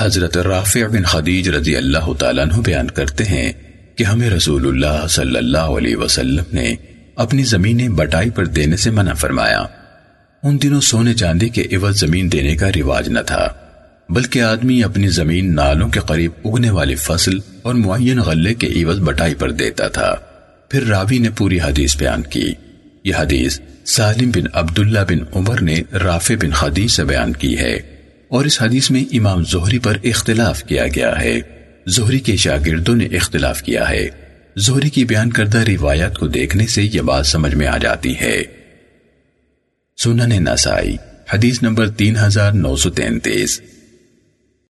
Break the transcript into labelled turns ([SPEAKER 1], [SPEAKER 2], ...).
[SPEAKER 1] حضرت رافع بن خدیج رضی اللہ تعالیٰ عنہ بیان کرتے ہیں کہ ہمیں رسول اللہ صلی اللہ علیہ وسلم نے اپنی زمینیں بٹائی پر دینے سے منع فرمایا۔ ان دنوں سونے چاندی کے عوض زمین دینے کا رواج نہ تھا، بلکہ آدمی اپنی زمین نالوں کے قریب اگنے والی فصل اور معین غلے کے عوض بٹائی پر دیتا تھا۔ پھر راوی نے پوری حدیث بیان کی۔ یہ حدیث سالم بن عبداللہ بن عمر نے رافع بن خدیج سے بیان کی ہے۔ اور اس حدیث میں امام زہری پر اختلاف کیا گیا ہے۔ زہری کے شاگردوں نے اختلاف کیا ہے۔ زہری کی بیان کردہ روایات کو دیکھنے سے یہ بات سمجھ میں آ جاتی ہے۔ سنن نسائی، حدیث نمبر تین ہزار نو سو تینتیس۔